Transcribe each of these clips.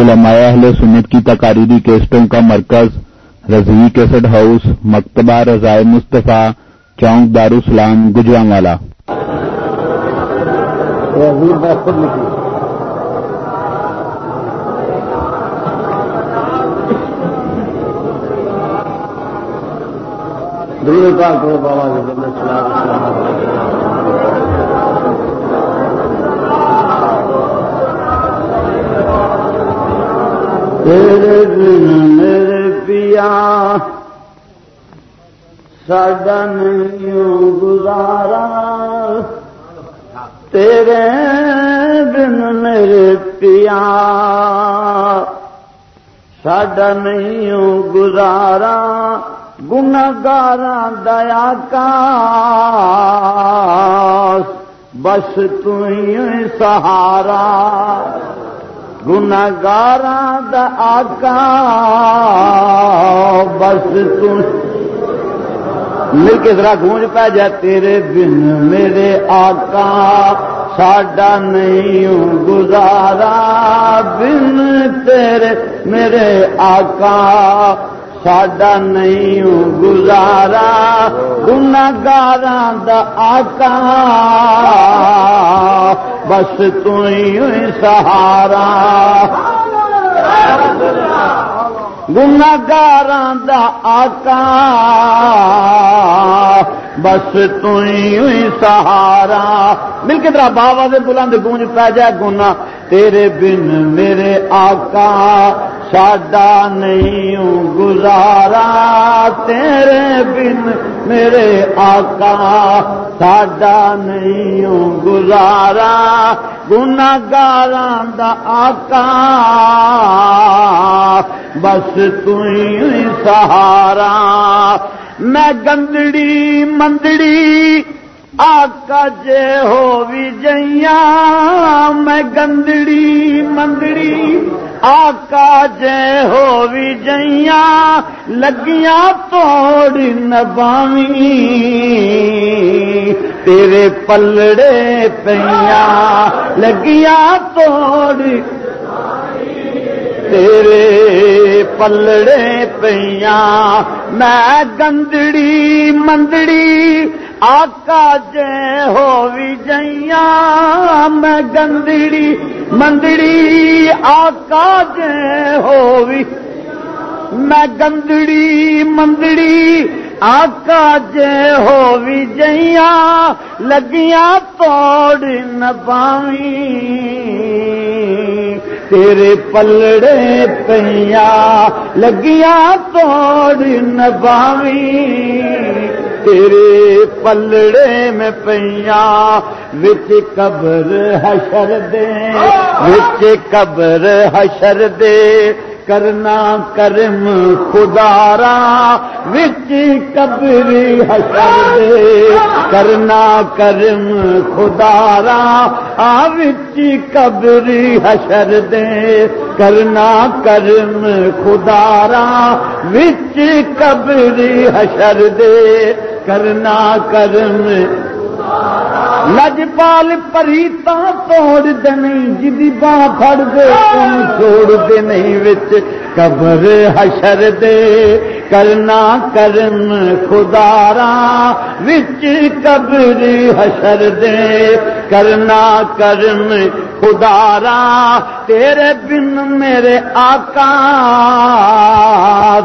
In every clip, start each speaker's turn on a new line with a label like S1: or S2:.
S1: علماء اہل سنت کی تقاریری کیسٹوں کا مرکز، رضوی کیسٹ ہاؤس، مکتبہ رضائے مصطفیٰ، چونک دارالسلام گجرا والا
S2: تیرے دن میرے پیا، ساڈا نہیں گزارا۔ تیرے دن میرے پیا، ساڈا نہیں گزارا۔ گنگارا دیا کا بس تھی سہارا۔ گنگار آقا، بس تم مل کے ذرا گونج پہ جائے تیرے بن میرے آقا، ساڈا نہیں گزارا۔ بن تیرے میرے آقا ساڈا نہیں گزارا گنگار آقا۔ بس تھی سہارا۔ گنگار آقا بس تھی سہارا۔ مل کے ترا بابا دے بلند گونج پی جائے گنا تیرے بن میرے آقا، ساڈا نہیں گزارا۔ تیرے بن میرے آقا، ساڈا نہیں گزارا۔ گناگار آقا بس تھی سہارا۔ میں گندڑی مندڑی آقا جے ہو بھی جائیاں میں گندڑی مندڑی۔ آقا جے ہو بھی جائیاں لگیاں توڑ نبامی تیرے پلڑے پیاں لگیاں توڑ تیرے پلڑے پیاں میں گندڑی مندڑی۔ آقا جے ہو بھی جائیاں میں گندڑی، مندڑی، آقا جے ہو بھی میں گندڑی، مندڑی آقا جے ہو بھی جائیاں لگیاں توڑ نہ تیرے پلڑے پیا لگیاں توڑ نباوی تیرے پلڑے میں پیا وچ قبر حشر دے، وچ قبر حشر دے۔ کرنا کرم خدارا، وچ کبری حشر دے۔ کرنا کرم خدارا، آ وچ کبری حشر دے۔ کرنا کرم خدارا، وچ کبری حشر دے۔ کرنا کرم لجپال پریتا توڑ دے نہیں جی باں پھڑ دے تم چھوڑ دے نہیں وچ قبر حشر دے کرنا کرم خدارا وچ قبر حشر دے کرنا کرم خدارا تیرے بن میرے آقا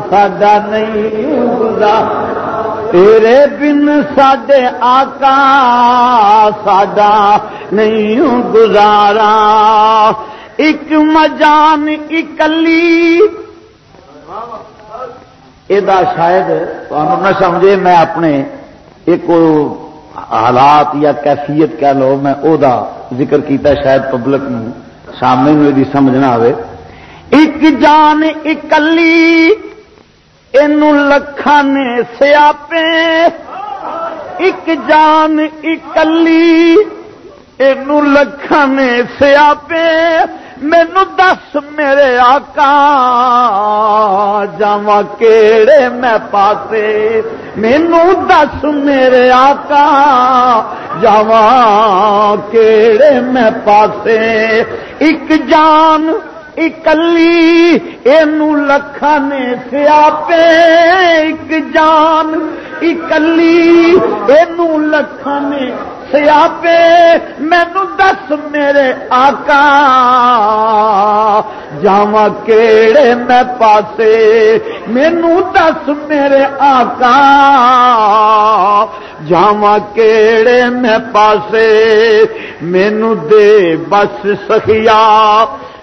S2: ساڈا نہیں گزارا تیرے بن ساڈے آقا ساڈا نہیں گزارا ایک مجان اکلی یہ شاید نہ سمجھے میں اپنے ایک حالات یا کیفیت کہہ لو میں او دا ذکر کیتا شاید پبلک سامنے میری سمجھ نہ آئے ایک جان اکلی لکھان سیاپے، ایک جان اکلی لکھان سیاپے، مینو دس میرے آقا جا کیڑے میں پاسے، مینو دس میرے آقا جا کیڑے میں پاسے، ایک جان اکلی لکھا نے سیاپے ایک جان اکلی لکھا نے سیاپے مینو دس میرے آقا جاوا کیڑے میں پاسے مینو دس میرے آقا جاوا کیڑے میں پاسے مینو دے بس سخیا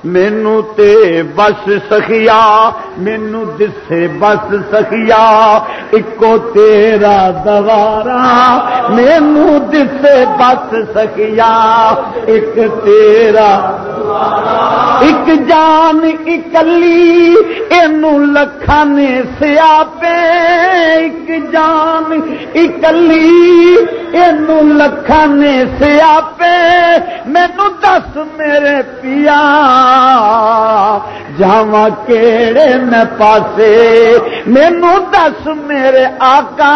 S2: مینو تے بس سخیا، مینو دسے بس سخیا، اکو تیرا دوارا، مینو دسے بس سخیا ایک تیرا ایک جان اکلی لکھان سیاپے۔ ایک جان اکلی لکھان سیاپے مینو دس میرے پیا جاوا کیڑے میں پاسے مینو دس میرے آقا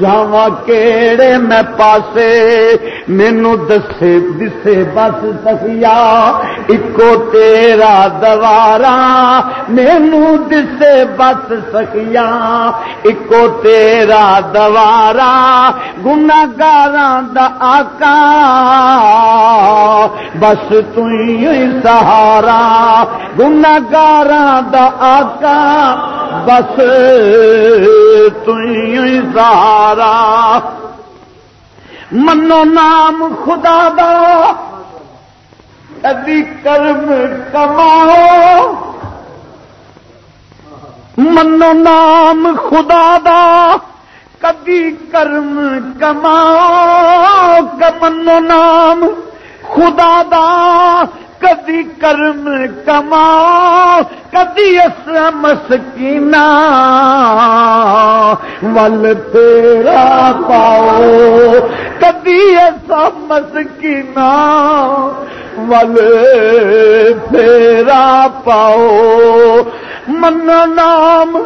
S2: جاوا کیڑے میں پاسے مینو دسے دسے بس سکیا اکو تیرا دوارا مینو دسے بس سکیا اکو تیرا دوارا گناگار آقا بس تھی سہارا گناگار آقا بس تھی سہارا منو نام خدا دا کدی کرم کماؤ منو نام خدا دا کدی کرم کماؤ منو نام۔ خدا دا کدی کرم کماؤ کدی اس مسکینا ول تیرا پاؤ کدی ایسا مسکینا ول تیرا پاؤ۔ من نام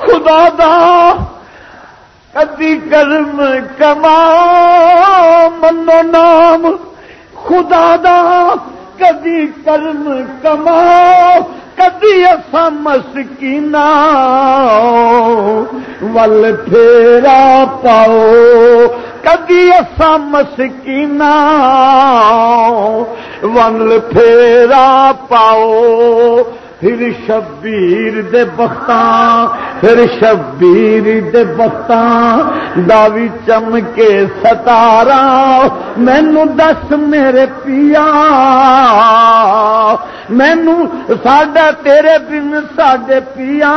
S2: خدا دا کدی کرم کماؤ منو نام، خدا دا کدی کرم کماؤ کدی ایسا مسکینا ول پھیرا پاؤ کدی ایسا مسکینا ول پھیرا پاؤ پھر شبیر دے بختاں پھر شبیر دے بختاں داوی چم کے ستارا مینو دس میرے پیا۔ مینو ساڈا تیرے بن ساڈے پیا۔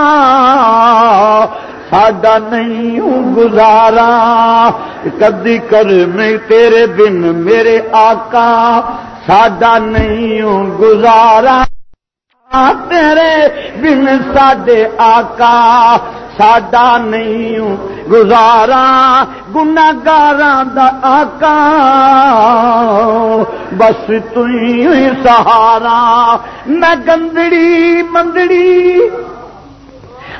S2: ساڈا نہیں ہوں گزارا۔ کدی کر میں تیرے بن میرے آقا۔ ساڈا نہیں ہوں گزارا۔ ہاں، تیرے بن ساڈے آقا، ساڈا نہیں گزارا گناگار آقا۔ بس تھی سہارا، میں گندڑی مندڑی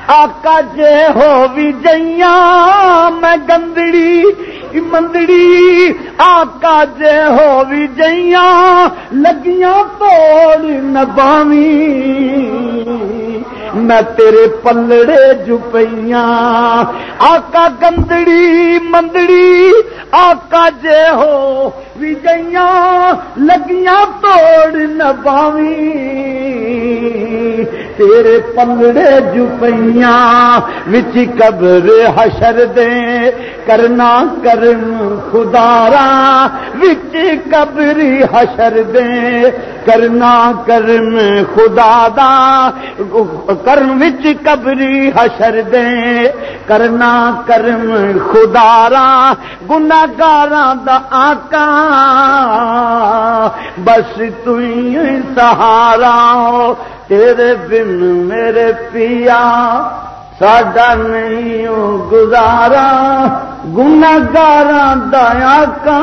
S2: آقا جے ہو بھی جائیاں میں گندڑی، مندڑی۔ آقا جے ہو بھی جائیاں لگیاں توڑ نباوی میں تیرے پلڑے جپیاں آقا گندڑی، مندڑی۔ آقا جے ہو بھی جائیاں لگیاں توڑ نہ نباوی تیرے پلڑے جپیاں وچ قبر حشر دے کرنا کرم خدارا وچ قبر حشر دے کرنا کرم خدا دا کرن وچ قبری حشر دے کرنا کرم خدارا گناگاراں دا آقا بس تھی سہارا تیرے بن میرے پیا، ساڈا نہیں گزارا گناگار دیا کا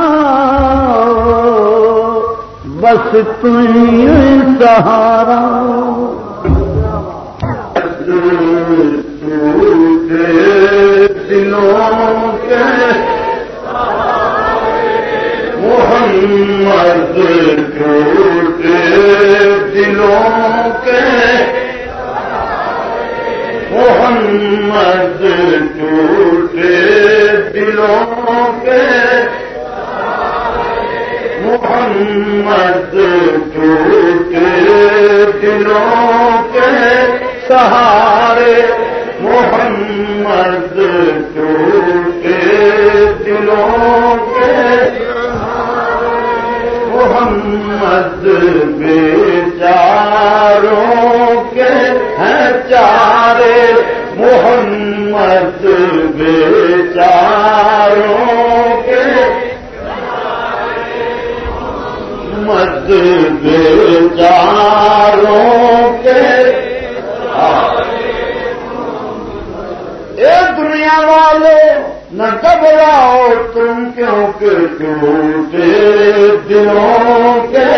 S2: بس تھی سہارا دلوں کے مرد ٹوٹے دلوں کے دلوں کے محمد ٹوٹے دلوں کے سہارے محمد بیچاروں کے ہیں چارے۔ محمد بیچاروں کے مد بیچاروں نہ گھبراؤ تم کیوں کہ ٹوٹے دلوں کے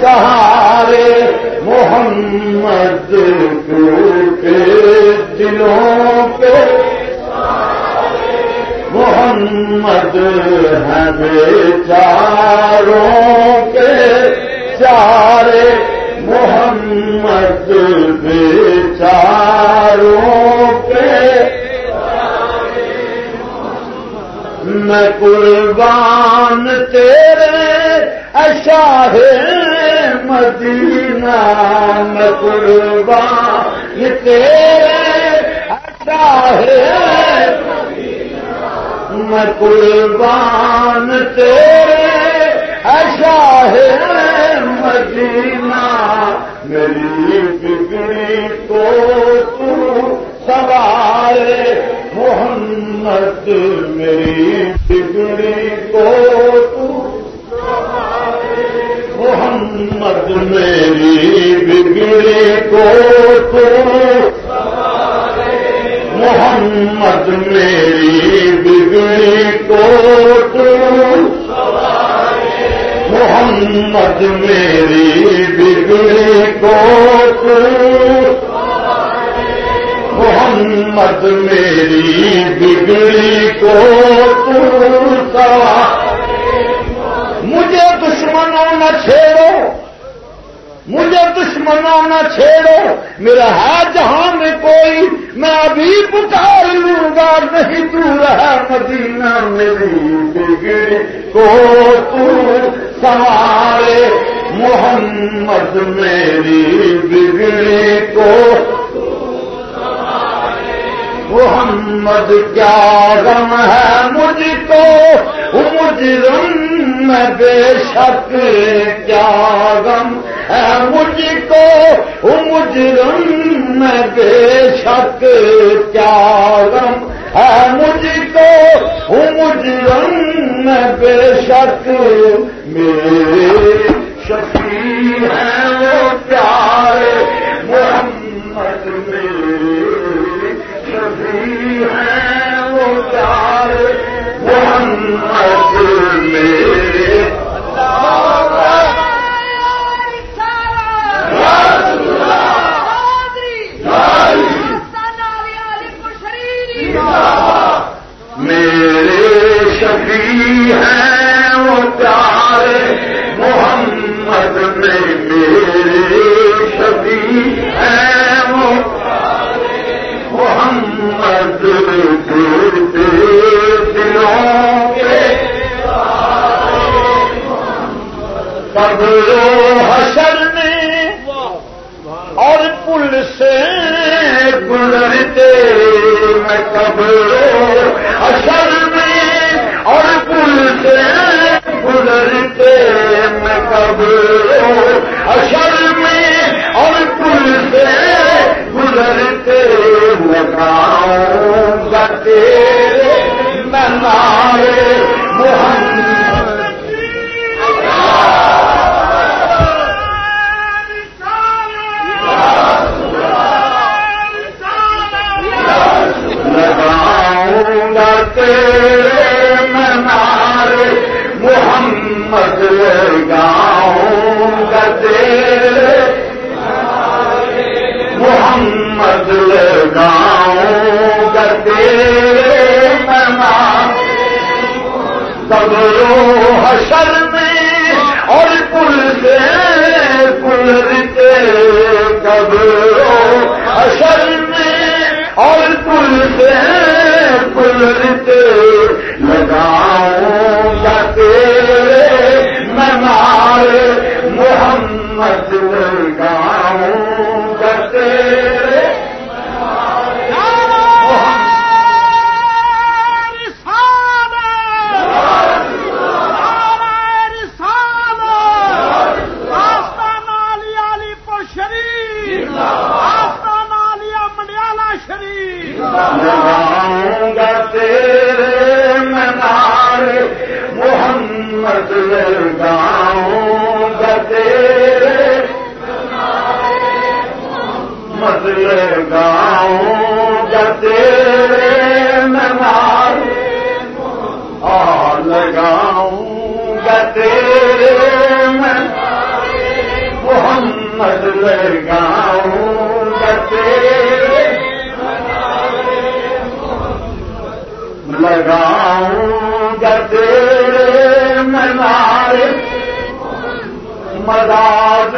S2: سہارے محمد ٹوٹے دلوں کے محمد ہے چاروں کے چارے میں قربان تیرے اشاہ مدینہ، میں قربان تیرے اشاہ میں قربان تیرے اشاہ مدینہ۔ میری بگڑی کو تو سوارے محمد میری بگڑی کو محمد میری بگڑی کو تو۔ محمد میری بگڑی کو تو۔ محمد میری بگڑی کو تو۔ محمد میری بگڑی کو مجھے دشمنوں نہ چھیڑو۔ مجھے دشمنوں نہ چھیڑو۔ میرا ہے جہاں میں کوئی، میں ابھی پکار لوں گا۔ نہیں دور ہے مدینہ میری بگڑی کو تو۔ سوارے محمد میری بگڑی کو۔ محمد کیا غم ہے مجھ کو؟ مجرم میں بے شک کیا غم ہے مجھ کو؟ مجرم میں بے شک کیا غم ہے مجھ کو؟ مجرم میں بے شک میرے شفیع ہے وہ پیارے محمد میرے حشر میں اور پل سے گزرتے میں قبر حشر میں اور پل سے گزرتے میں قبر حشر میں اور پل سے گزرتے لگاؤں گا تیرے میں نارے کرو حشر میں اور پل سے پلتے کرو حشر میں اور پل سے پلتے لگاؤں یا تیرے مار اور لگاؤں گا تیرے محمد لگاؤں لگاؤں گا تیرے مدار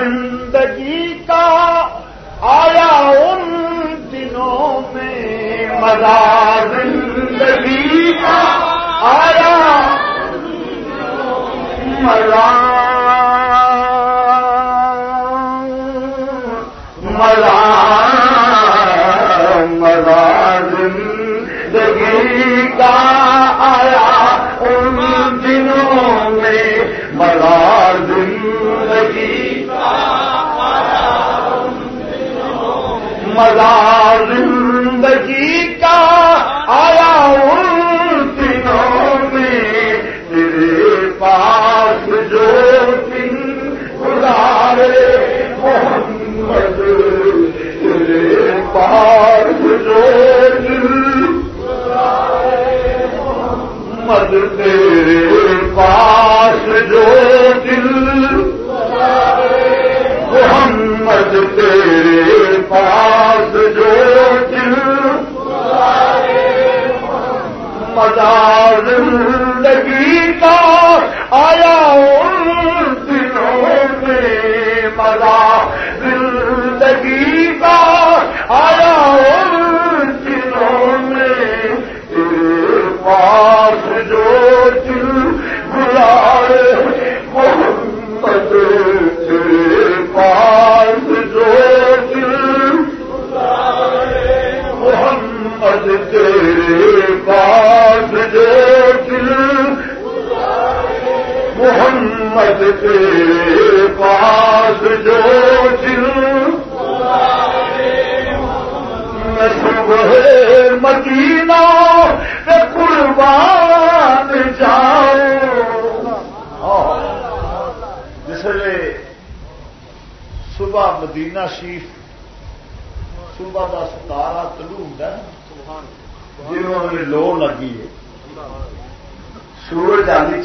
S2: مزہ زندگی کا آیا۔ مزہ مزہ مزہ محمد تیرے پاس جو دل۔ محمد تیرے پاس جو دل۔ مدار لگی کا آیا ہوں۔ آیا ہو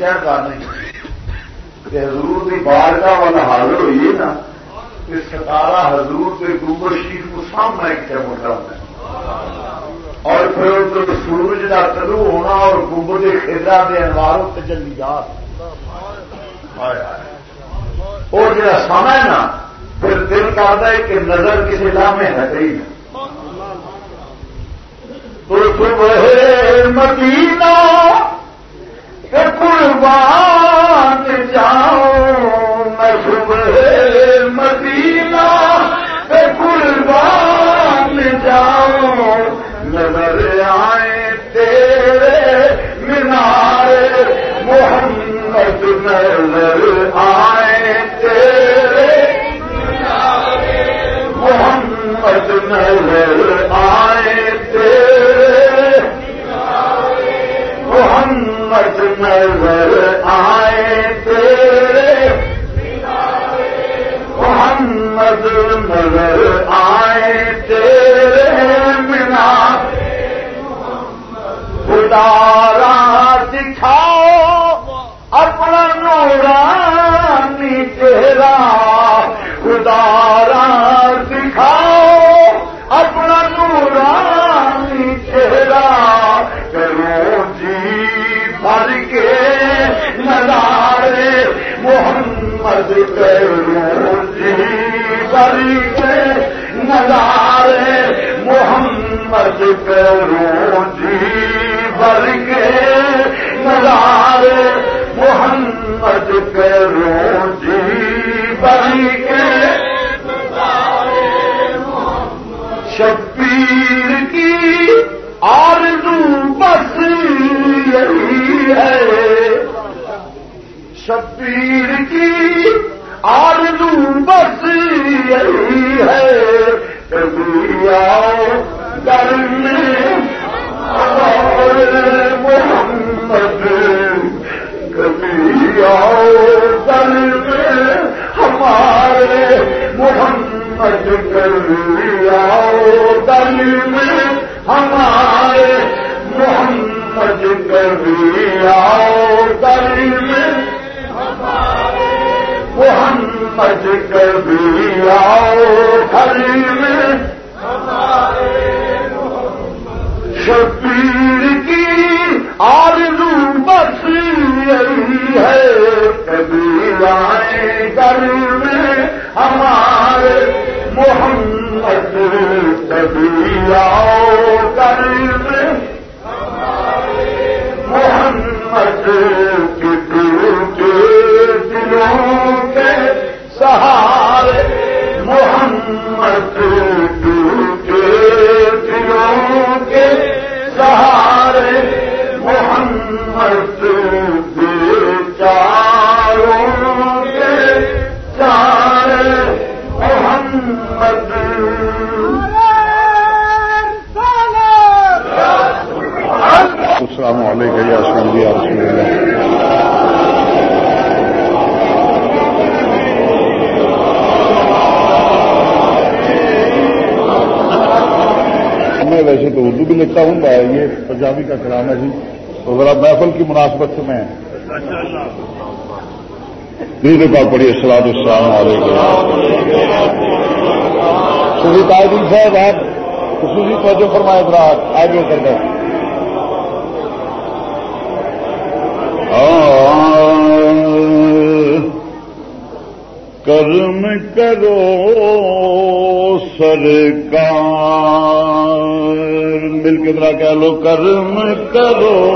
S2: سیر کرنے حضور کی بارگاہ
S3: والا حاضر ہوئی نا کہ ستارہ حضور کے گوبر شریف کو سامنا ایک
S2: موٹا ہوتا ہے اور پھر ادھر سورج کا کلو ہونا اور گوبر
S3: کے خیزا کے انواروں سے جلدی جات اور جا سما ہے نا پھر دل کرتا ہے کہ نظر کسی لامے ہے گئی تو مدینہ قربان جاؤں میں صبح مدینہ سے قربان جاؤں نظر آئے تیرے مینار محمد نظر آئے تیرے محمد نظر نظر آئے تیرے محمد نظر آئے تیرے
S2: منا خدارا دکھاؤ اپنا نورانی چہرہ نظارے محمد پہ روجی بھر کے نظارے محمد پہ محمد کبھی
S3: میں ہمارے محمد کبھی آؤ در میں محمد کبھی آؤ میں شبیر کی آرزو بس یہی ہے کبھی آئے میں ہمارے محمد کبھی آؤ گھر محمد کے دل کے دلوں کے سہارے محمد کے دلوں کے سہارے محمد
S2: السلام علیکم یا رسول اللہ رسول اللہ۔ میں ویسے تو اردو بھی لکھتا ہوں یہ پنجابی کا کلام ہے جی۔ تو ذرا محفل کی مناسبت سے میں دیر پاک پڑھی السلام السلام علیکم۔ شری تاجدین صاحب، آپ خصوصی توجہ فرمائے، ذرا آگے کر دیں۔ کرم کرو سرکار۔ مل کے ذرا کہہ لو، کرم کرو۔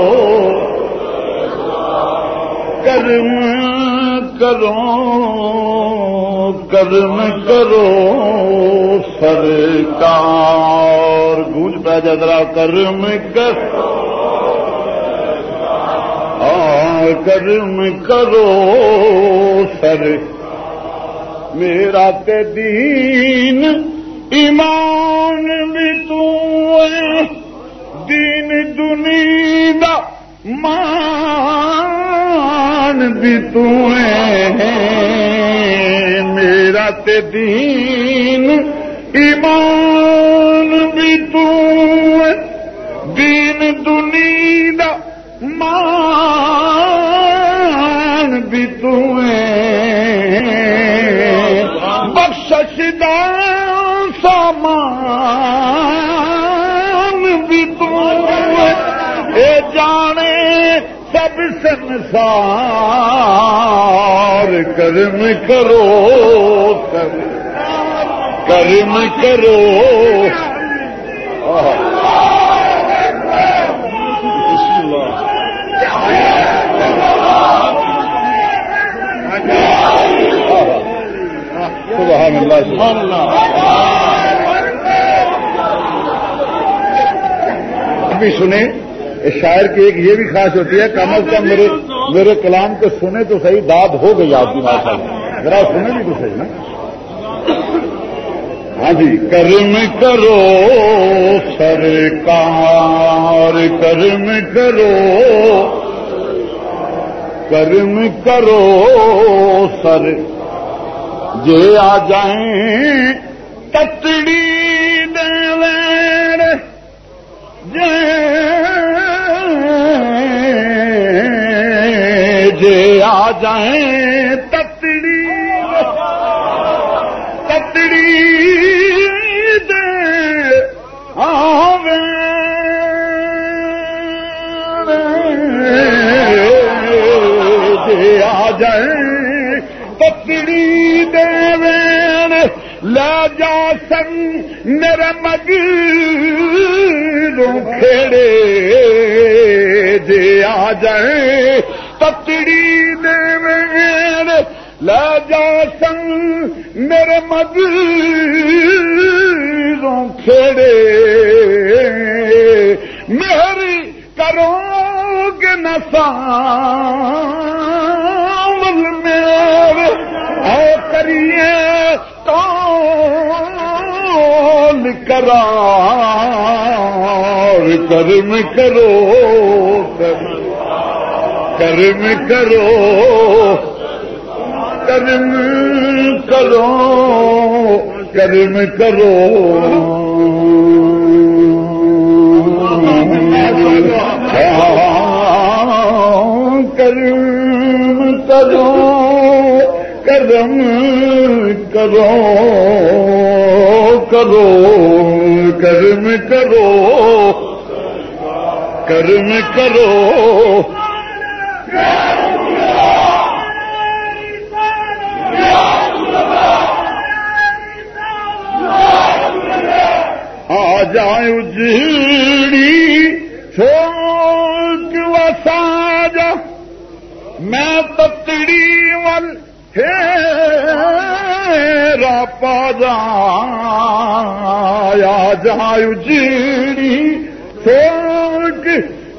S2: کرم کرو کرم کرو سرکار۔ گونج پہ جا ذرا، کرم کر کرم کرو سر میرا تے دین ایمان بھی تو ہے۔ دین دنی دا مان بھی تو ہے۔ میرا تے دین ایمان بھی تو بخش سامان بھی تو اے جانے سب سنسار کرم کرو کرم کرو سبحان اللہ سبحان اللہ۔ ابھی سنیں، اس شاعر کی ایک یہ بھی خاص ہوتی ہے، کم از کم میرے میرے کلام کو سنے تو صحیح داد ہو گئی آپ کی ماشاء اللہ ذرا سنے بھی تو صحیح نا۔ ہاں جی کرم کرو، سرکار، کرم کرو۔ کرم کرو، سر جے آ جائیں تتڑی دیر جے جے آ جائیں تتڑی تتڑی دے آویں، جے آ جائیں جا سن میرے مگیروں کھیڑے جے آ جائے تتڑی دے میرے لے جا سن میرے مگیروں کھیڑے میری کرو گے نسان میرے او کریے کرار؟ کرم کرو کرم کرو کرم کرو کرم کرو۔ کرم کرو۔ کرم کرو کرو کرم کرو کرم کرو۔ آ جائے اجڑی چھوٹ وساجا میں تتڑی ول ہیرا پا جا جائے اجڑی چھوٹ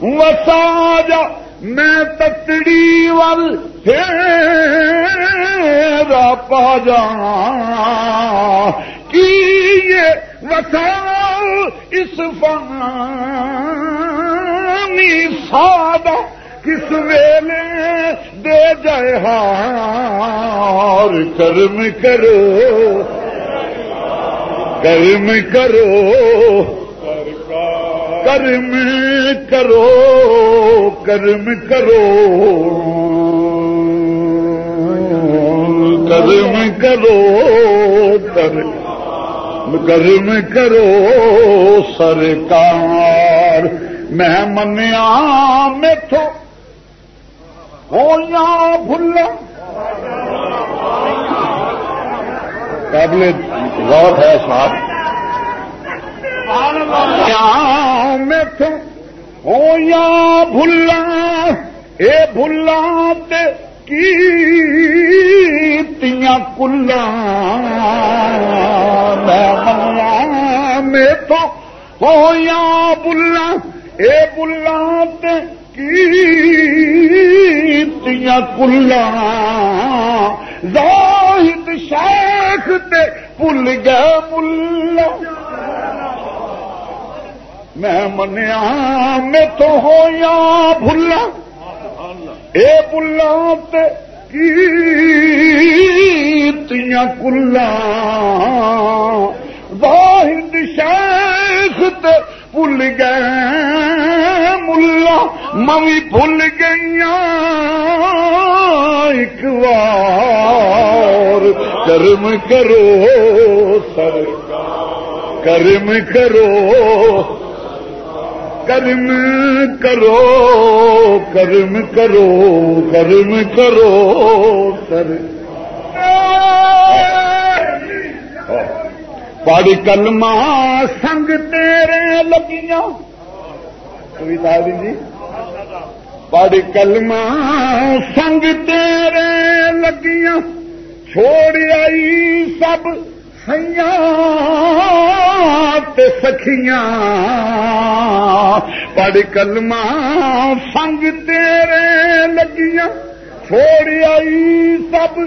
S2: وساجا میں تتڑی ول ہیرا پا کی یہ وسا اس فانی سادہ کس ویلے دے جائے ہار؟ کرم کرو کرم کرو کرم کرو کرم کرو کرم کرو کرم کرو، سرکار، میں منیا میتھو ہو بھلا قابل غور ہے صاحب۔ میتھو ہو یا بھلا اے بھلا تے کیتیاں کلا میں تو ہو یا بلا اے بلا کیتیاں کلا زاہد شیخ تے بھول گئے ملا میں منیا میں تو ہو یا بھلا اے بلا کیتیاں کلا واحد شیخ تے بھول گئے ملا، ممی بھول گئی ایک بار کرم کرو سر کرم کرو کرم کرو کرم کرو کرم کرو کر پاڑی کلمہ سنگ تیرے لگیاں کوئی دادی جی پاڑی کلمہ سنگ تیرے لگیاں چھوڑ آئی سب سیاں سکھیاں پڑھ کلمہ سنگ تیرے لگیاں چھوڑ آئی سب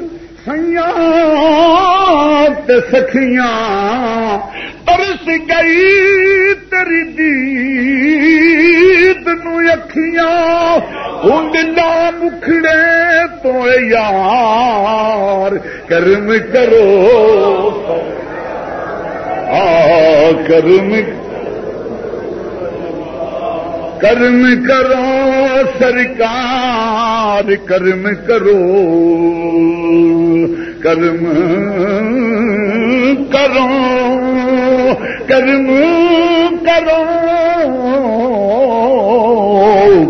S2: سیاں سکھیاں ترس گئی تری دید نو اکھیاں ہوں نہ مکھڑے تو یار، کرم کرو۔ آ، کرم کرم کرو سرکار، کرم کرو۔ کرم کرو کرم کرو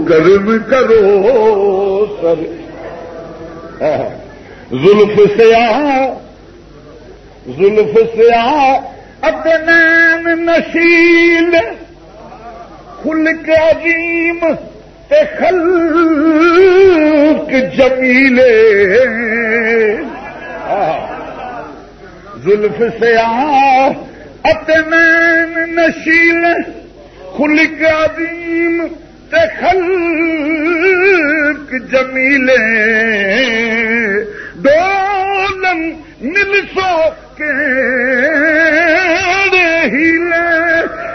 S2: کرم کرو سر۔ زلف سے زلف سے ادنین نشیل، کھل کے عظیم تے خلق جمیلے۔ زلف سے اتنین نشیل کھل کے عظیم تے خلق جمیلے۔ دولن مل سو کے ہیلے۔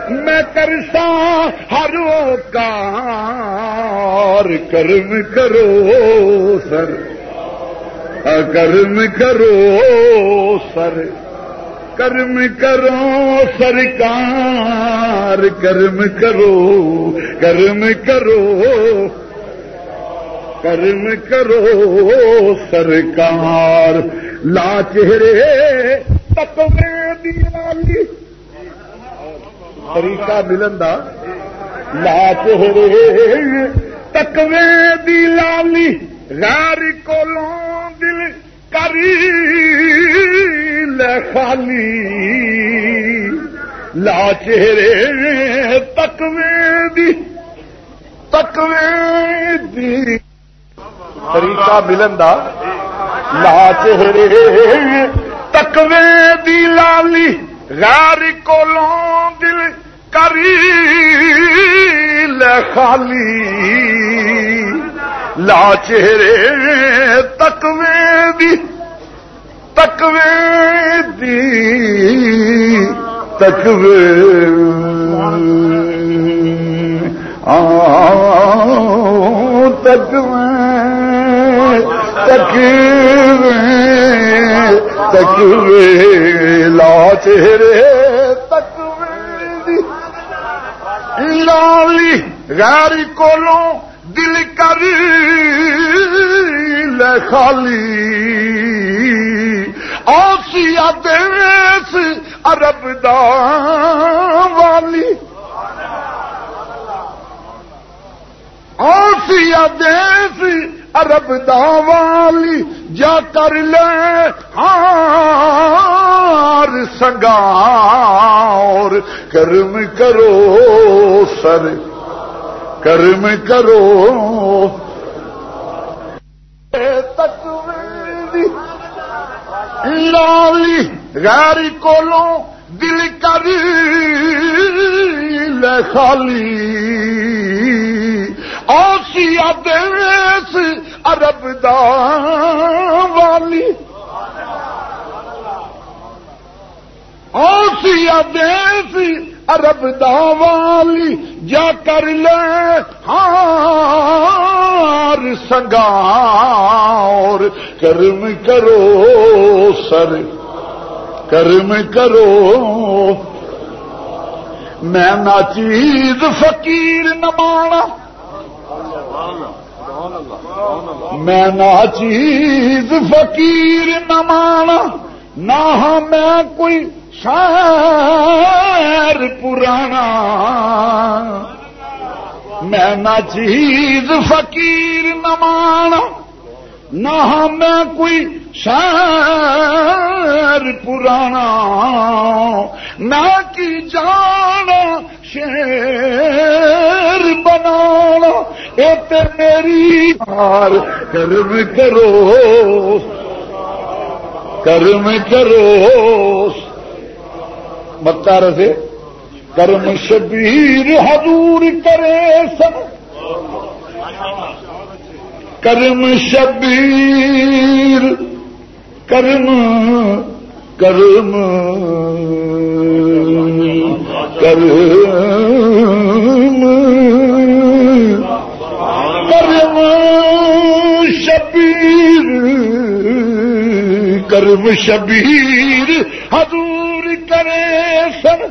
S2: میں کرسا ہر کار کرم کرو سر۔ کرم کرو سر، کرم کرو سرکار، کرم کرو کرم کرو کرم کرو سرکار۔ لا چہرے تک دیوالی۔ طریقہ ملن دا۔ لا چہرے تکوے دی لالی غیر کولوں دل کری لے خالی۔ لا چہرے تکوے دی تکوے دی۔ طریقہ ملن دا۔ لا چہرے تکوے دی لالی، غیر کولوں دل کری لے خالی۔ لا چہرے تکوے دی تکوے دی تکوے تکوے تکوے تکوے لا چہرے تکوے لالی غیر کولوں دل کر لے خالی۔ آسیا دیس عرب دا والی۔ آسیا دیس عرب دا والی۔ جا کر لے ہار سنگار۔ کرم کرو سر۔ کرم کرو۔ لالی غیر کولوں دل کر لے خالی۔ آسیا دیس عرب دا والی۔ آسیا دیس عرب دا والی جا کر لے۔ ہار سنگار، کرم کرو سر، کرم کرو۔ میں نہ چیز فقیر نمانا میں نہ چیز فقیر نمانا نہ ہاں میں کوئی شاعر پرانا۔ میں نہ چیز فقیر نہ مانا، نہ میں کوئی شاعر پرانا۔ نہ کی جانا شیر بنانا، اے تے میری ہار کرم کرو۔ کرم کرو۔ مکہ رسے کرم شبیر حضور کرے سب۔ کرم شبیر، کرم کرم کرم۔ کرم شبیر کرم شبیر حضور کرے سر،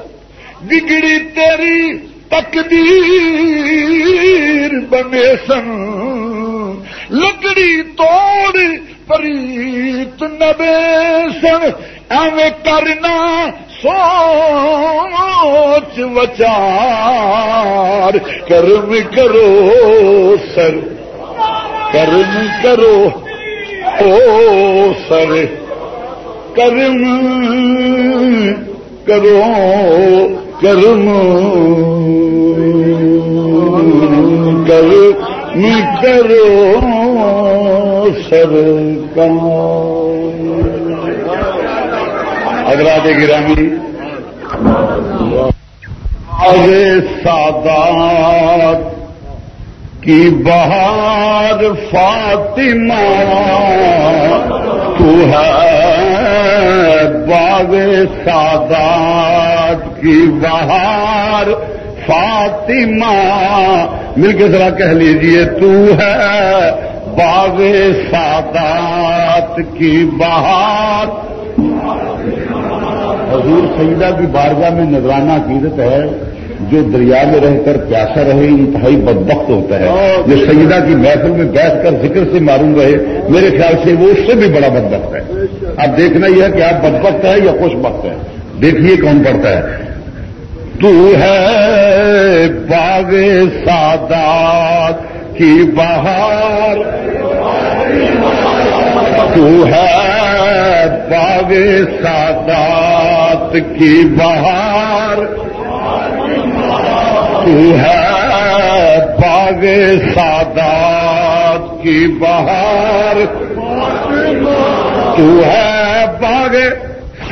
S2: بگڑی تیری تقدیر بنے سن۔ لکڑی توڑ، پریت نبے سن۔ ایویں کرنا سوچ وچار۔ کرم کرو سر۔ کرم کرو او سر۔ کرم، کرو کرم کرم کرو سر اگر گرامی آگے سادات کی بہار فاطمہ تو ہے۔ باغ سادات کی بہار، فاطمہ۔ مل کے ذرا کہہ لیجیے، تو ہے باغ سادات کی بہار۔ حضور سیدہ کی بارگاہ میں نذرانہ عقیدت ہے۔ جو دریا میں رہ کر پیاسا رہے، انتہائی بدبخت ہوتا ہے۔ جو سیدہ کی محفل میں بیٹھ کر ذکر سے معروم رہے، میرے خیال سے وہ اس سے بھی بڑا بدبخت ہے۔ اب دیکھنا یہ ہے کہ آپ بدبخت ہے یا خوش بخت ہے دیکھیے کون پڑتا ہے۔ تو ہے باغ سادات کی بہار۔ تو ہے باغ سادات کی بہار۔ تو ہے باغ سادات کی بہار۔ تو ہے باغ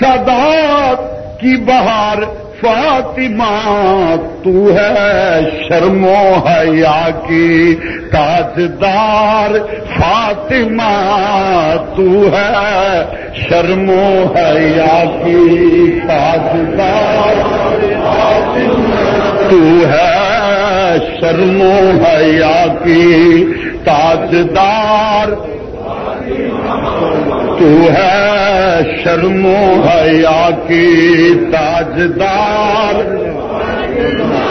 S2: سادات کی بہار۔ فاطمہ، تو ہے شرم و حیا کی تاجدار۔ فاطمہ، تو ہے شرم و حیا کی تاجدار۔ تو ہے شرم و حیا کی تاجدار۔ تو ہے شرم و حیا کی تاجدار۔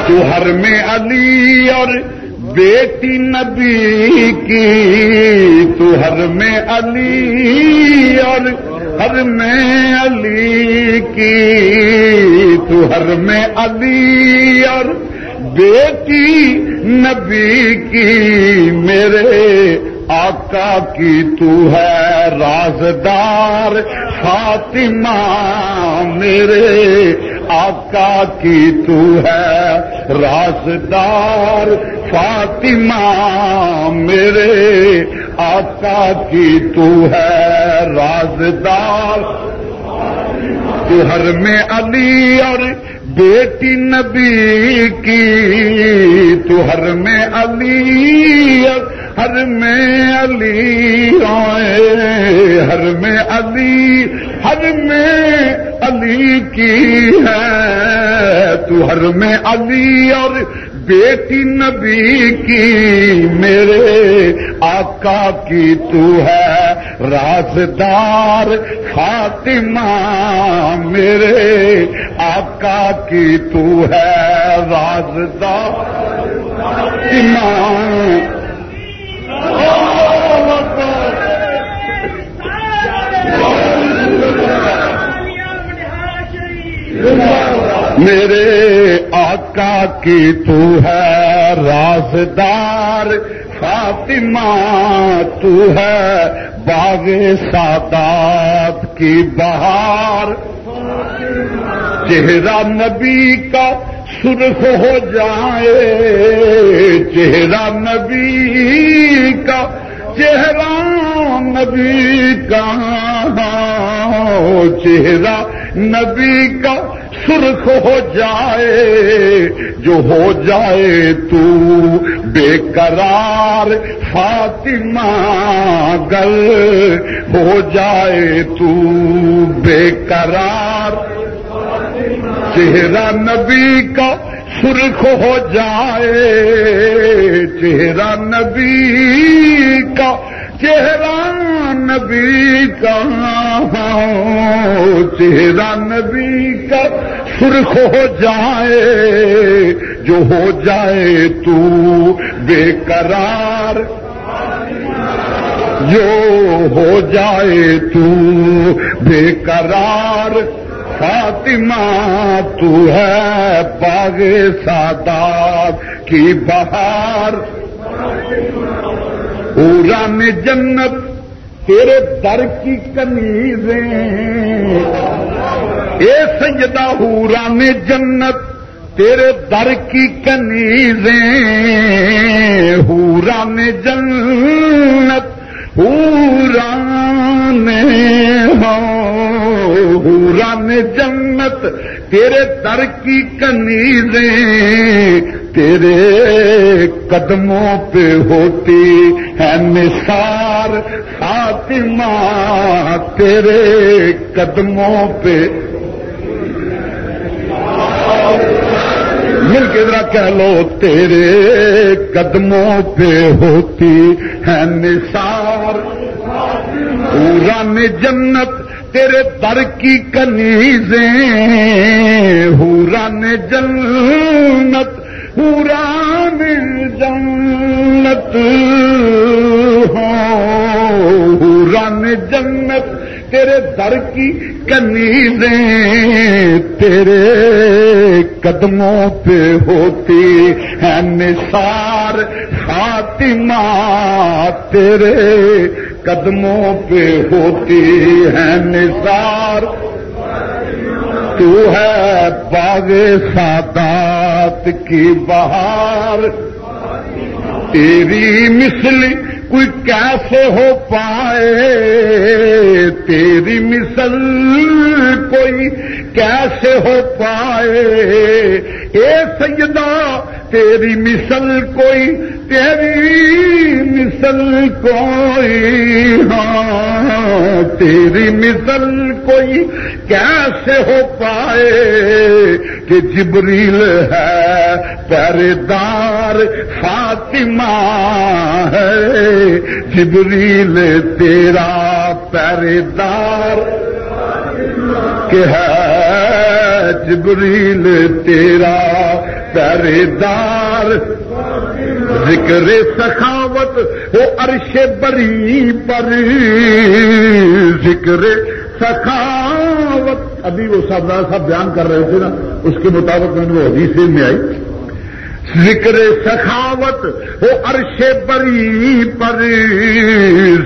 S2: تو ہر میں علی اور بیٹی نبی کی، تو ہر میں علی اور ہر میں علی کی، تو ہر میں علی اور بیٹی نبی کی، میرے آقا کی تو ہے رازدار فاطمہ، میرے آقا کی تو ہے رازدار فاطمہ میرے آقا کی تو ہے رازدار۔ تو ہر میں علی اور بیٹی نبی کی تو ہر میں علی اور ہر میں علی آئے، ہر میں علی، ہر میں علی کی ہے۔ تو ہر میں علی اور بیٹی نبی کی، میرے آقا کی تو ہے۔ رازدار فاطمہ، میرے آقا کی تو ہے۔ رازدار فاطمہ میرے آقا کی تو ہے رازدار، فاطمہ تو ہے باغ سادات کی بہار۔ چہرہ نبی کا سرخ ہو جائے، چہرہ نبی کا چہرہ نبی کا چہرہ نبی کا سرخ ہو جائے، جو ہو جائے تو بے قرار فاطمہ گل ہو جائے تو بے قرار چہرہ نبی کا سرخ ہو جائے۔ چہرہ نبی کا، چہرہ نبی کا۔ چہرہ نبی کا سرخ ہو جائے۔ جو ہو جائے تو بے قرار جو ہو جائے تو بے قرار فاطمہ، تو ہے باغ سادات کی بہار۔ پورا جنت، تیرے در کی کنیزیں۔ اے سیدہ حوران جنت، تیرے در کی کنیزیں۔ حوران جنت حوران حوران جنت، تیرے در کی کنیزیں تیرے قدموں پہ ہوتی ہے نثار فاطمہ تیرے قدموں پہ مل کے ذرا کہہ لو، تیرے قدموں پہ ہوتی ہے نثار۔ پورا جنت تیرے در کی کنیزیں۔ حوران جنت حوران جنت ہاں۔ حوران جنت تیرے در کی کنیزیں تیرے قدموں پہ ہوتی ہے نثار فاطمہ تیرے قدموں پہ ہوتی ہے نثار تو ہے باغ سادات کی بہار۔ تیری مثل کوئی کیسے ہو پائے؟ تیری مثل کوئی کیسے ہو پائے؟ اے سیدہ، تیری مثل کوئی، تیری مثل کوئی ہاں تیری مثل کوئی کیسے ہو پائے؟ کہ جبریل ہے پہرے دار فاطمہ ہے۔ جبریل تیرا پہرے دار کہ ہے۔ جبریل تیرا پہرے دار ذکر سخاوت وہ عرش بری پر۔ ذکر سخاوت ابھی وہ صاحب صاحب بیان کر رہے تھے نا، اس کے مطابق میں نے وہ حدیث میں آئی۔ ذکر سخاوت، وہ عرش بری پر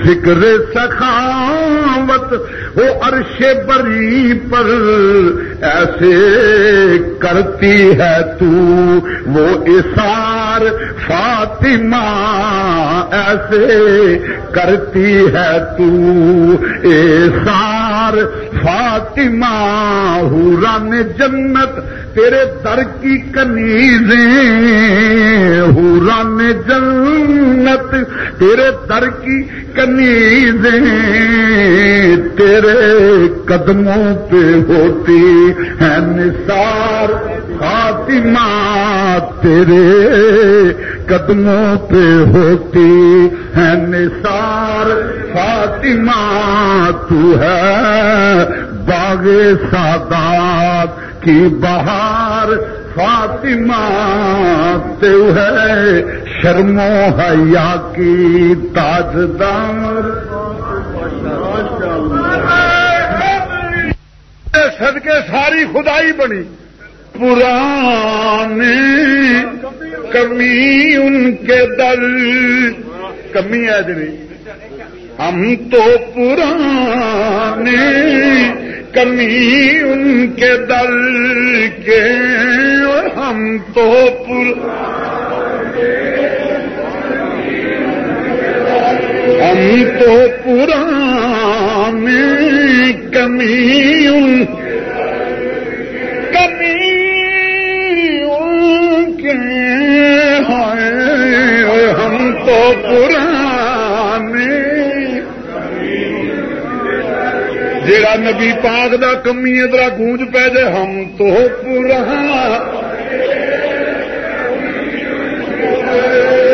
S2: ذکر سخاوت، وہ عرش بری پر ایسے کرتی ہے تو، وہ اثار فاطمہ ایسے کرتی ہے تو۔ اثار فاطمہ، حوران جنت، تیرے در کی کنیزیں حوران جنت، تیرے در کی کنیزیں تیرے قدموں پہ ہوتی ہے نثار فاطمہ تیرے قدموں پہ ہوتی ہے نثار فاطمہ تو ہے باغ سادات کی بہار۔ فاطمہ تو ہے شرم و حیا کی تاجدار۔ صدقے ساری خدائی بنی۔ پرانے کمی ان کے دل۔ کمی ہے جی ہم تو پرانے کمی ان کے دل کے اور ہم تو پل ہم تو پرانے کمی ان کمی ان کے ہیں ہم تو جڑا نبی پاک دا کمی ادرا گونج پہ جے ہم تو پورا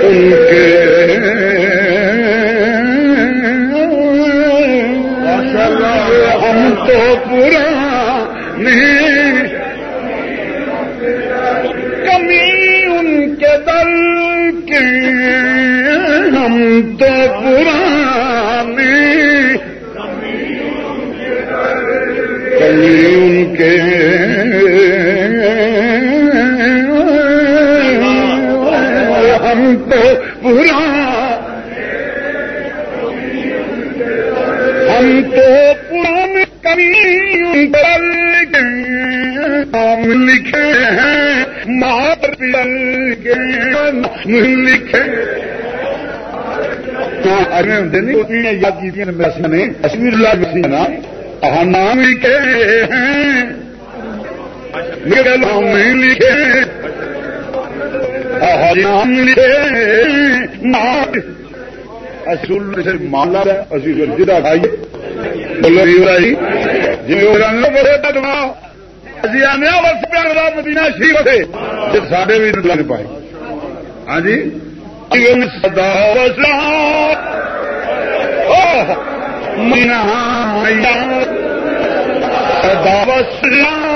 S2: ان کے ہم تو پورا کمی ان کے دل کے ہم تو پرانے کمی پورا ہم تو پرانے کمی دل کے لکھے ہیں مار کے لکھے ہاں، یاد کی نے اشمیر اللہ مسیح نام لکھے ہیں۔ میرے نام لکھے نام لکھے اصول مالا ہے اسی جدا کھائیے بولو جی جی بڑے بدما اسی آنے پیار مدینہ شریف سارے بھی لگ پائے ہاں جی سدا مینا سدا وسلام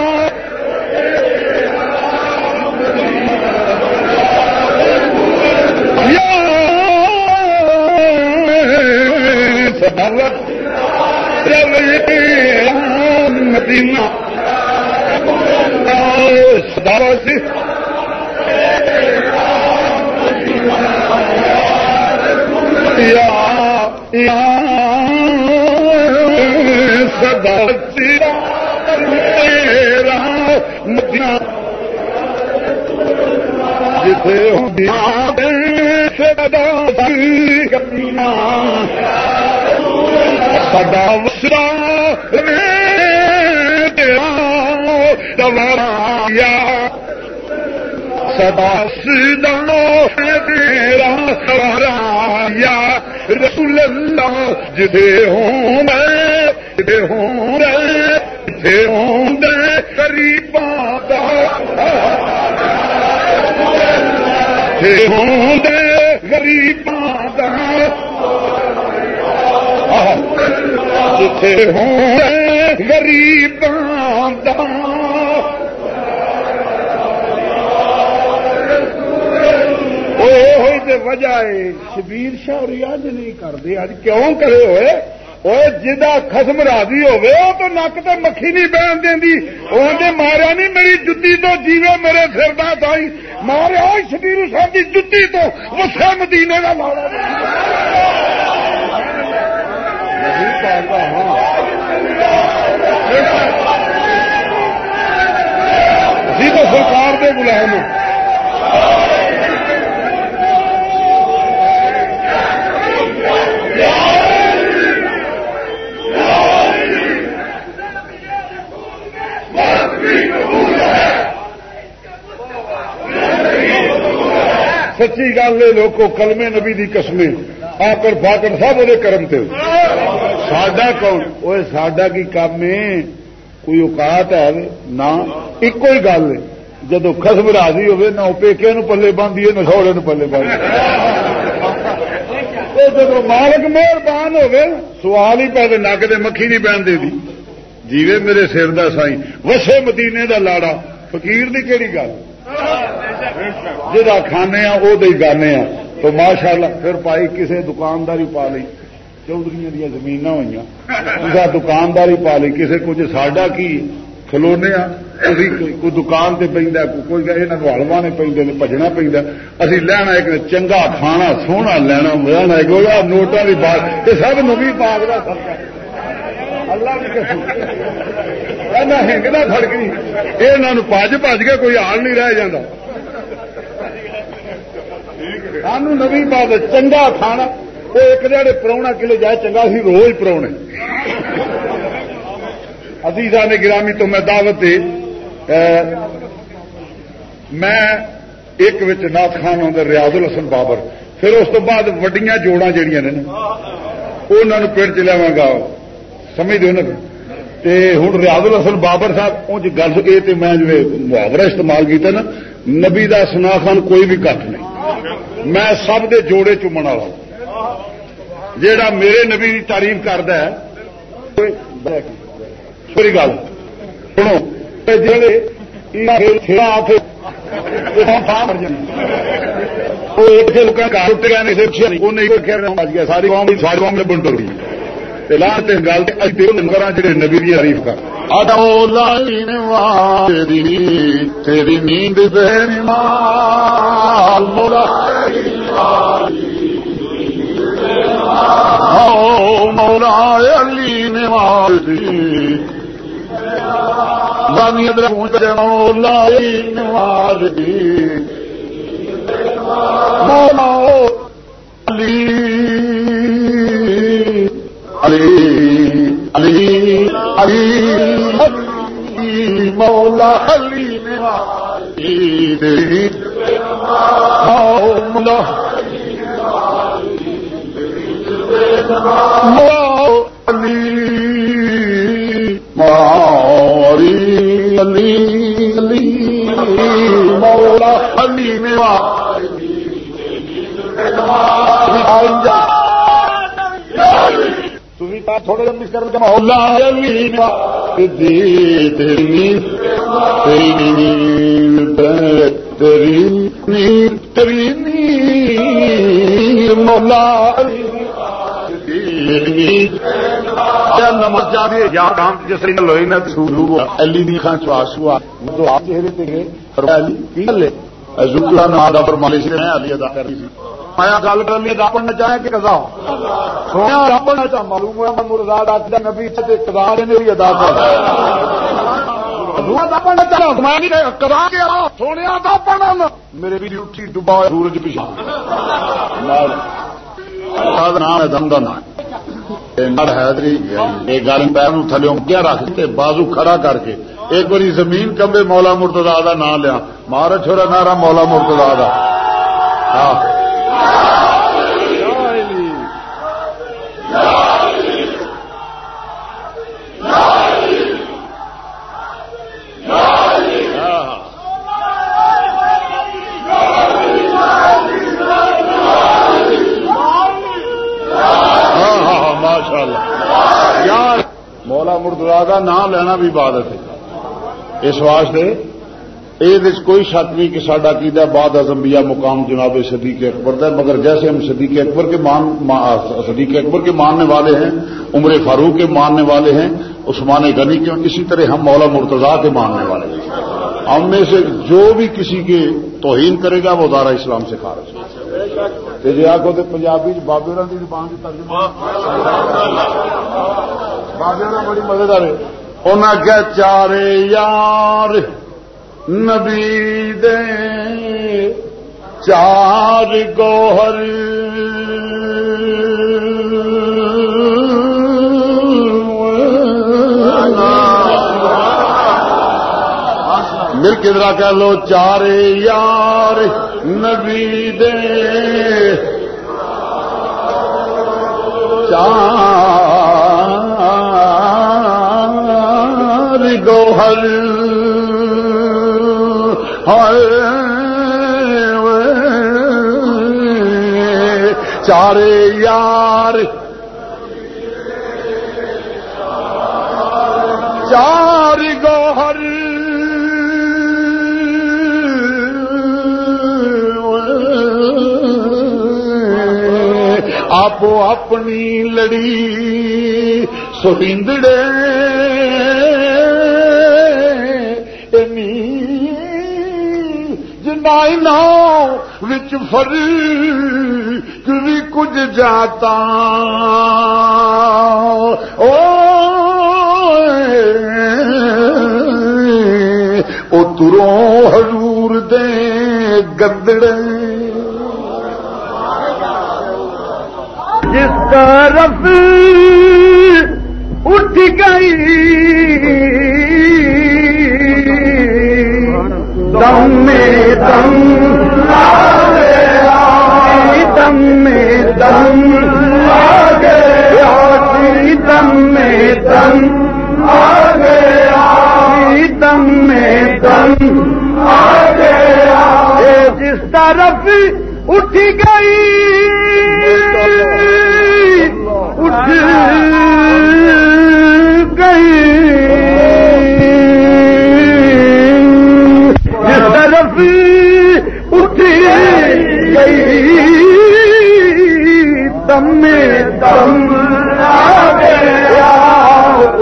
S2: مدینہ سدارا سے۔ سدا تیرا مدینہ جسے سدا سدا وسرا دوارا سدا سدانو تیرا سوارا یا رسول اللہ جدے ہوں میں جدے ہوں رے جدے ہوں دے قریباں دا۔ جدے ہوں دے غریباں دا۔ جتھے ہوں غریب وجہ ہے شبیر شاہری اج نہیں کرتے اج کیوں کرے ہوئے؟ وہ جا خسم راضی ہوے وہ تو نک تو مکھی نہیں بہن دینی وہ ماریا نہیں میری جتی تو جیوے میرے سر دا تائی ماریا شبیر صاحب کی جتی تو وہ مدینے کا مارا جی تو سرکار دے غلام سچی گل ہے لوگوں کلمے نبی دی قسمیں۔ آکر باکر سب وہ کرم تے ساڈا کون؟ وہ ساڈا کی کام ہے۔ کوئی اوقات ہے نہ ایک ہی گل ہے۔ جدو خسم راضی ہوے نہ وہ پیکے نو پلے باندھی نہ سوڑے نو پلے باندھی جب مالک مہربان ہوے سوال ہی پہ نک دے، مکھی نہیں پہن دے دی۔ جیوے میرے سر دا سائی وسے مدینے دا لاڑا۔ فقیر دی کیڑی گل؟ جا کھانے وہ گانے آ تو ماشاء اللہ پھر پائی کسی دکانداری پا لی چودھری دیا زمین ہوئی کسی دکانداری پا لی کسی کچھ ساڈا کی کھلونے کوئی دکان سے پہ کوئی یہاں ہلوانے پہ بجنا پہ اسی لینا ایک چنگا کھانا سونا لینا لینا ایک نوٹوں کی بات یہ سب نوی پاک کا اللہ ہنگنا فڑکی یہ پج پج کے کوئی حال نہیں رہ جاتا سانو نوی بات چنگا کھانا وہ ایک جڑے پرونا کلو جائے، چنگا سی روز پرونے عزیزا نے گرامی تو میں دعوت میں ایک نات خان ہوں ریاض الحسن بابر۔ پھر اس بعد وڈیاں جوڑا جہیا نے انہوں پیڑ چ لوا گا سمجھ دو نا؟ ہوں ریاض الحسن بابر صاحب ان گل یہ میں جو محاورہ استعمال کیا نا، نبی کا سنا خان کوئی بھی کٹ نہیں۔ میں سب دے جوڑے چومن والا جا میرے نبی کی تعریف کرد سوری گل۔ سنو جڑے ساری ساری ہوئی لان تے گل کرا جڑے نبی دی تعریف کر۔ تیری نیند مولا ہاں، مولا علی نواز نورانی ادھر پہنچ مولا نوازی مولا علی علی علی علی مولا علی نوازی مولا ماری علی مولا علی میوا تھوڑے لمبی کر کے مولا علی تیری تیری تیری مولا علی جا رہی ہے کام جس لوئی نہ سورو خان تو آپ چہرے پہ گئے زکلا پر علی ادا کر گل کر لی کہ سونا چاہ معلوم مرزاد آتا نبی نے بھی ادا کر میرے بھی اٹھی ڈبا سورج پیچھا نام ہے دم کا نام حیدری گل تھلے کیا رکھ کے بازو کھڑا کر کے ایک باری زمین کمبے مولا مرتدا کا نام لیا۔ مارا چھوڑا نارا مولا مرتدا کا ہاں۔ مولا مردرا کا نام لینا بھی عبادت ہے۔ اس واسطے یہ کوئی شک نہیں کہ سڈا کیدا بعد ازمبیا مقام جناب صدیق اکبر کا مگر جیسے ہم صدیق اکبر کے مان صدیق اکبر کے ماننے والے ہیں، عمر فاروق کے ماننے والے ہیں، عثمان غنی کے، اسی طرح ہم مولا مرتضا کے ماننے والے ہیں۔ ہم میں سے جو بھی کسی کی توہین کرے گا، وہ دارا اسلام سے خارج ہے جی آخو تو پنجابی بابے کی زبان کی ترجمہ۔ بابے بڑی مزے دار انہیں آخیا چارے یار، نبی دے۔ چار گوہر۔ مل کے درا کہہ لو چار یار نبی دے۔ چار گوہر۔ چارے یار آپ اپنی لڑی سوندڑے وچ فر بھی کچھ جاتا او تروں حضور دے گدڑے جس طرف اٹھ گئی۔ دم میں دم۔ دم میں دم۔ دم میں دم۔ دم میں دم۔ جس طرف اٹھ گئی اٹھ گئی جس طرف اٹھ گئی دم میں دم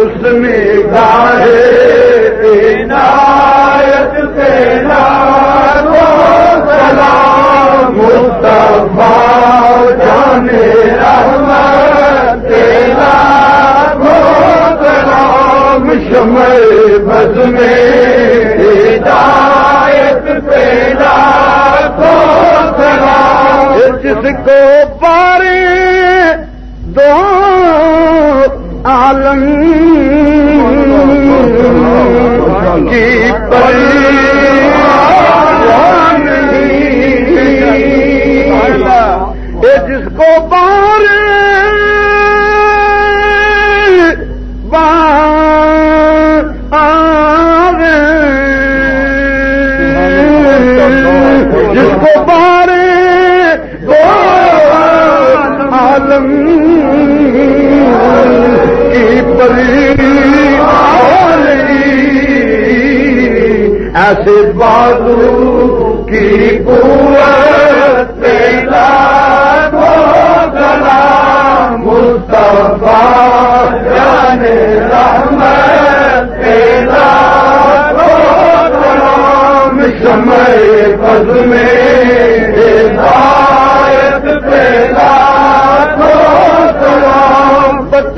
S2: اس میں گاہے عنایت تیرا سلام رحمت
S4: بز میں ہدایت پیدا کو سلام
S2: جس کو پاری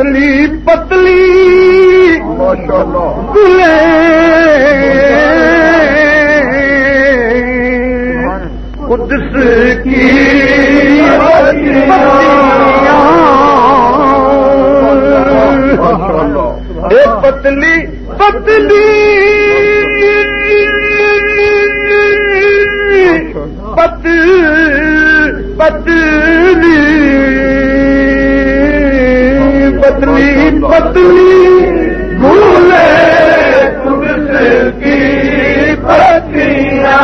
S2: پتلی پتلی قدس کی اے پتلی پتلی۔ پت پتلی پتلی پتلی، بھولے قدس کی پتلیاں؟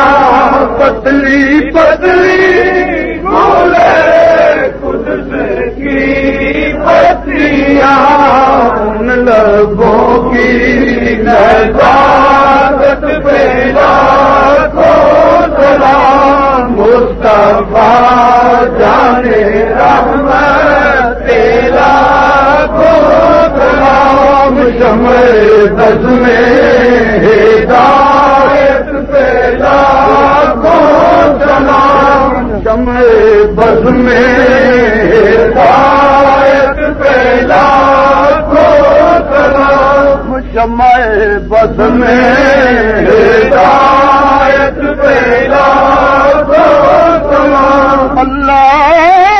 S2: پتلی پتلی، بھولے قدس کی پتلیاں؟ ان لبوں کی نجات پیدا کو سلام، مصطفیٰ جانے رحمت سلام شمع بز میں ہدایت پیدا کو سلام شمع بز میں ہدایت پیدا کو سلام شمع بز میں ہدایت پیدا کو سلام اللہ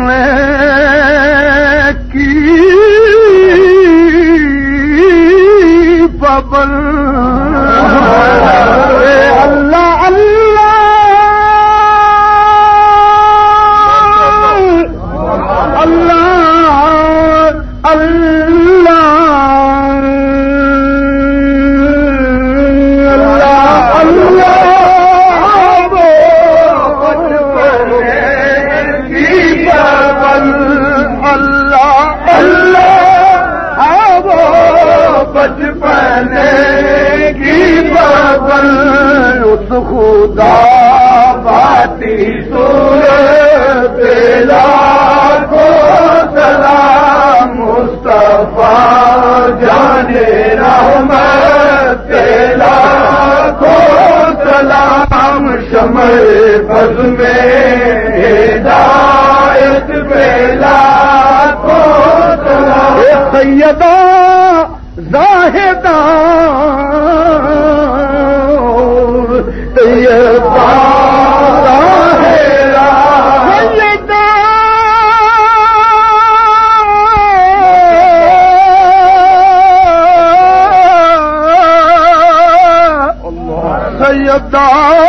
S2: میں اس خدا باتی سور پیلا کو سلام مصطفیٰ جانے رحمت پیلا کو سلام شمع بز میں ہدایت پیلا کو سلام سیدہ، زاہدہ سیدہ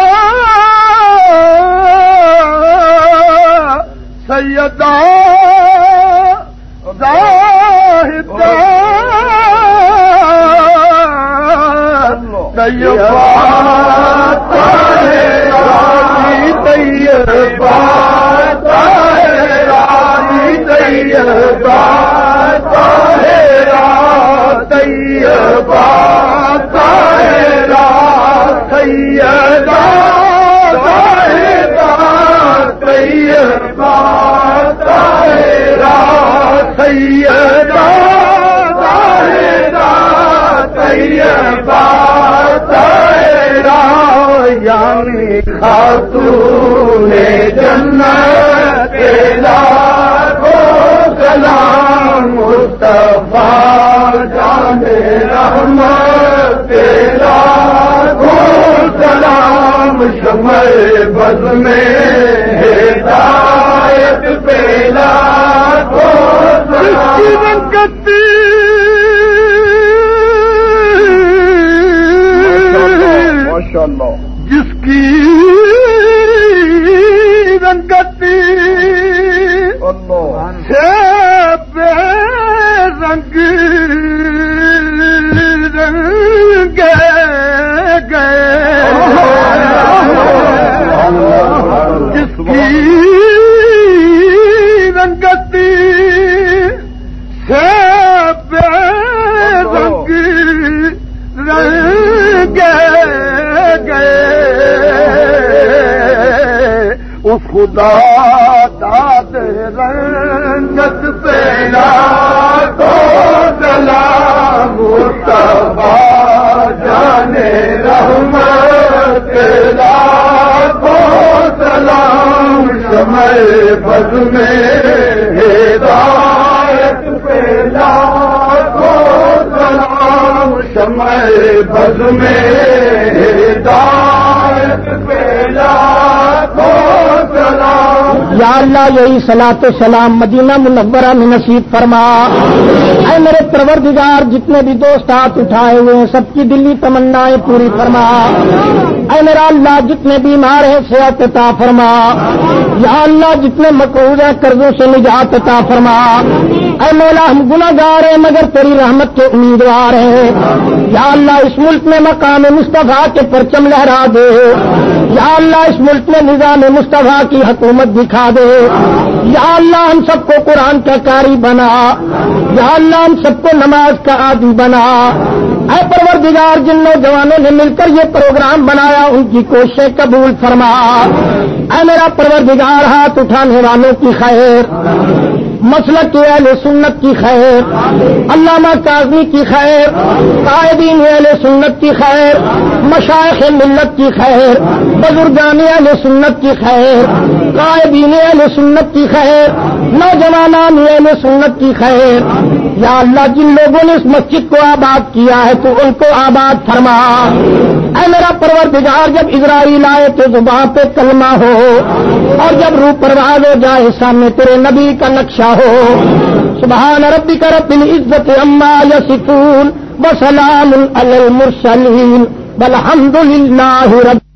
S2: یعنی خاتون جنت لاکھوں سلام مصطفیٰ جانے رحمت لاکھوں سلام شمع بز میں ہدایت پیلا کو سلام
S5: اللہ.
S2: جس کی خدا داد رنگت پیلا تو سلام مصطفیٰ جانے رحمت لاکھوں سلام شمع بز میں ہدایت پیلا کو سلام شمع بز میں ہدایت پیلا کو سلام
S6: یا اللہ یہی تو سلام مدینہ منورہ میں نصیب فرما۔ اے میرے پروردگار، جتنے بھی دوست ہاتھ اٹھائے ہوئے ہیں، سب کی دلی تمنائیں پوری فرما۔ اے میرا اللہ، جتنے بیمار ہیں، صحت عطا فرما۔ یا اللہ، جتنے مقروض ہیں، قرضوں سے نجات عطا فرما۔ اے مولا، ہم گناگار ہیں، مگر تیری رحمت کے امیدوار ہیں۔ یا اللہ، اس ملک میں مقام مصطفیٰ کے پرچم لہرا دے۔ یا اللہ، اس ملک میں نظام مصطفیٰ کی حکومت دکھا دے۔ یا اللہ ہم سب کو قرآن کا کاری بنا، یا اللہ ہم سب کو نماز کا عادی بنا۔ اے پروردگار، جن نوجوانوں نے مل کر یہ پروگرام بنایا، ان کی کوششیں قبول فرما۔ اے میرا پروردگار، ہاتھ اٹھانے والوں کی خیر۔ مسلک کے اہل سنت کی خیر، علامہ کاظمی کی خیر، قائدین اہل سنت کی خیر مشائق ملت کی خیر، بزرگان اہل سنت کی خیر، قائدین اہل سنت کی خیر، نوجوانان اہل سنت کی خیر۔ یا اللہ، جن لوگوں نے اس مسجد کو آباد کیا ہے تو ان کو آباد فرما۔ اے میرا پروردگار، جب اسرائیل آئے تو زبان پہ کلمہ ہو، اور جب روح پرواز ہو جائے، سامنے تیرے نبی کا نقشہ ہو۔ سبحان ربی کا رب العزت اما یسفون وسلام علی المرسلین والحمد للہ رب